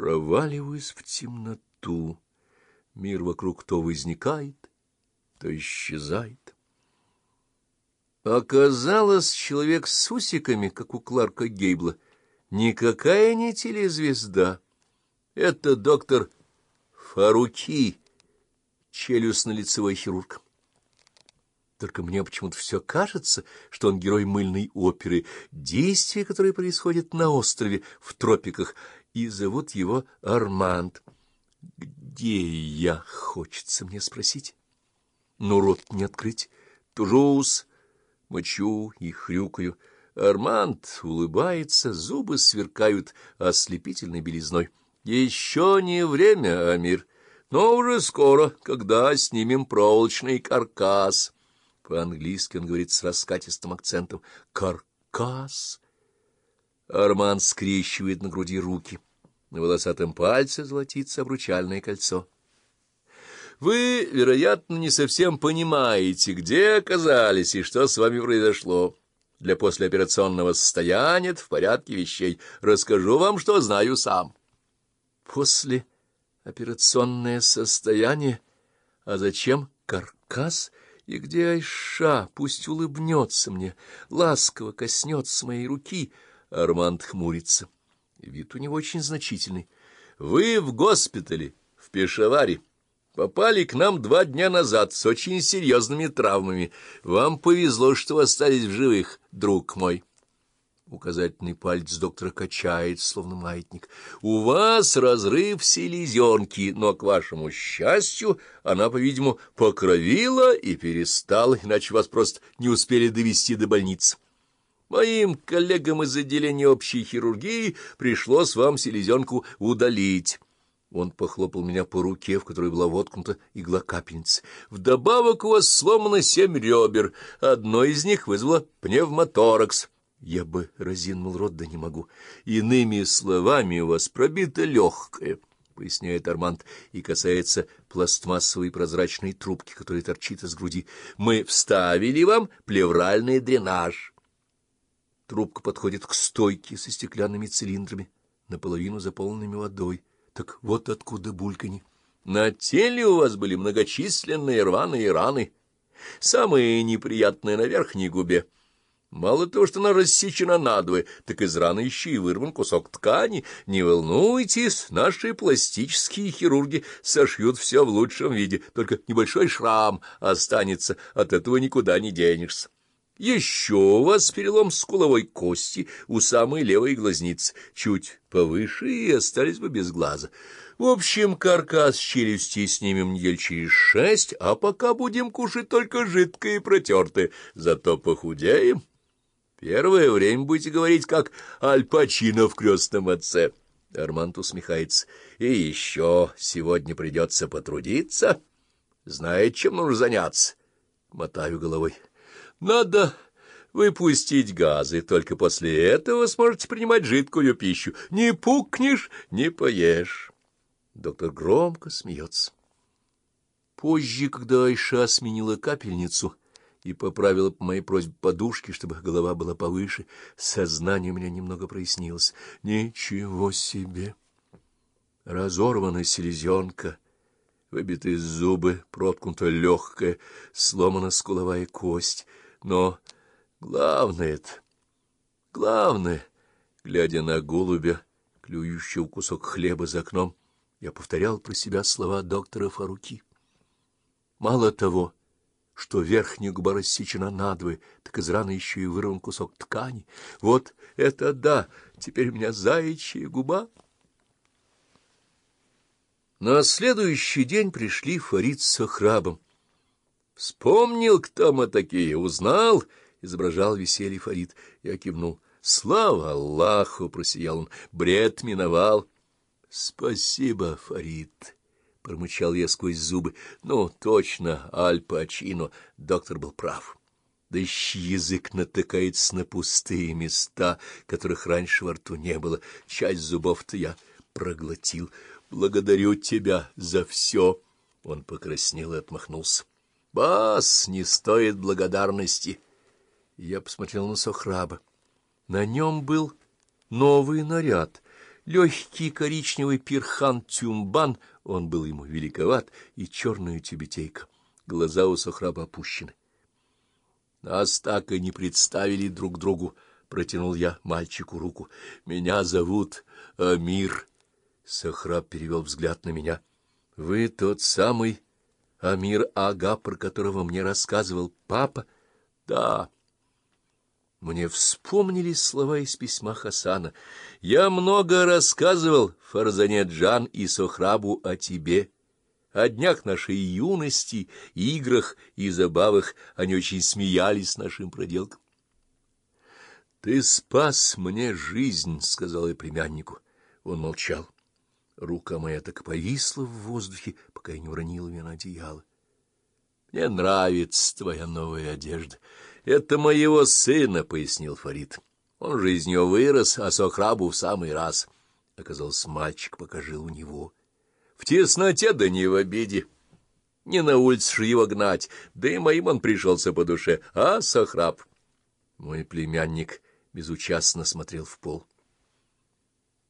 Проваливаюсь в темноту. Мир вокруг то возникает, то исчезает. Оказалось, человек с усиками, как у Кларка Гейбла, никакая не телезвезда. Это доктор Фаруки, челюстно-лицевой хирург. Только мне почему-то все кажется, что он герой мыльной оперы, действия, которые происходят на острове в тропиках, и зовут его Арманд. Где я, хочется мне спросить? Ну, рот не открыть. Тужусь, мочу и хрюкаю. Арманд улыбается, зубы сверкают ослепительной белизной. Еще не время, Амир, но уже скоро, когда снимем проволочный каркас. По-английски он говорит с раскатистым акцентом. «Каркас!» Арман скрещивает на груди руки. На волосатом пальце золотится обручальное кольцо. Вы, вероятно, не совсем понимаете, где оказались и что с вами произошло. Для послеоперационного состояния в порядке вещей. Расскажу вам, что знаю сам. Послеоперационное состояние? А зачем каркас? И где Айша? Пусть улыбнется мне, ласково коснется моей руки. Арманд хмурится. Вид у него очень значительный. Вы в госпитале, в Пешаваре. Попали к нам два дня назад с очень серьезными травмами. Вам повезло, что остались в живых, друг мой. Указательный палец доктора качает, словно маятник. У вас разрыв селезенки, но, к вашему счастью, она, по-видимому, покровила и перестала, иначе вас просто не успели довести до больницы. Моим коллегам из отделения общей хирургии пришлось вам селезенку удалить. Он похлопал меня по руке, в которой была воткнута игла капельницы. Вдобавок у вас сломано семь ребер. Одно из них вызвало пневмоторакс. Я бы разинул рот, да не могу. Иными словами, у вас пробито легкое, — поясняет Арманд, и касается пластмассовой прозрачной трубки, которая торчит из груди. Мы вставили вам плевральный дренаж. Трубка подходит к стойке со стеклянными цилиндрами, наполовину заполненными водой. Так вот откуда бульканье. На теле у вас были многочисленные рваные раны, самые неприятные на верхней губе. Мало того, что она рассечена надвое, так из раны еще и вырван кусок ткани. Не волнуйтесь, наши пластические хирурги сошьют все в лучшем виде, только небольшой шрам останется, от этого никуда не денешься. Еще у вас перелом скуловой кости у самой левой глазницы, чуть повыше, и остались бы без глаза. В общем, каркас челюсти снимем недель через шесть, а пока будем кушать только жидкое и протертое, зато похудеем». Первое время будете говорить, как Аль Пачино в крестном отце. Арманд усмехается. И еще сегодня придется потрудиться. Знает, чем нужно заняться. Мотаю головой. Надо выпустить газы, только после этого сможете принимать жидкую пищу. Не пукнешь, не поешь. Доктор громко смеется. Позже, когда Айша сменила капельницу, и поправила по моей просьбе подушки, чтобы голова была повыше. Сознание у меня немного прояснилось. Ничего себе! Разорвана селезенка, выбиты зубы, проткнута легкая, сломана скуловая кость. Но главное это, главное, глядя на голубя, клюющего кусок хлеба за окном, я повторял про себя слова доктора Фаруки. Мало того, что верхняя губа рассечена надвое, так из раны еще и вырван кусок ткани. Вот это да! Теперь у меня заячья губа. На следующий день пришли Фарид с Охрабом. «Вспомнил, кто мы такие, узнал?» — изображал веселье Фарид. Я кивнул. «Слава Аллаху!» — просиял он. «Бред миновал». «Спасибо, Фарид!» — промычал я сквозь зубы. — Ну, точно, Аль Пачино. Доктор был прав. Да еще язык натыкается на пустые места, которых раньше во рту не было. Часть зубов-то я проглотил. Благодарю тебя за все. Он покраснел и отмахнулся. — Бас, не стоит благодарности. Я посмотрел на Сохраба. На нем был новый наряд — легкий коричневый пирхан-тюмбан, он был ему великоват, и черная тюбетейка. Глаза у Сохраба опущены. Нас так и не представили друг другу, — протянул я мальчику руку. — Меня зовут Амир. Сохраб перевел взгляд на меня. — Вы тот самый Амир Ага, про которого мне рассказывал папа? — Да. Мне вспомнились слова из письма Хасана. «Я много рассказывал Фарзане Джан и Сохрабу о тебе, о днях нашей юности, играх и забавах. Они очень смеялись нашим проделкам». «Ты спас мне жизнь», — сказал я племяннику. Он молчал. Рука моя так повисла в воздухе, пока я не уронила ее на одеяло. «Мне нравится твоя новая одежда». — Это моего сына, — пояснил Фарид. Он же из нее вырос, а Сохрабу в самый раз. Оказалось, мальчик пока жил у него. В тесноте, да не в обиде. Не на улице же его гнать, да и моим он пришелся по душе. А, Сохраб? Мой племянник безучастно смотрел в пол. —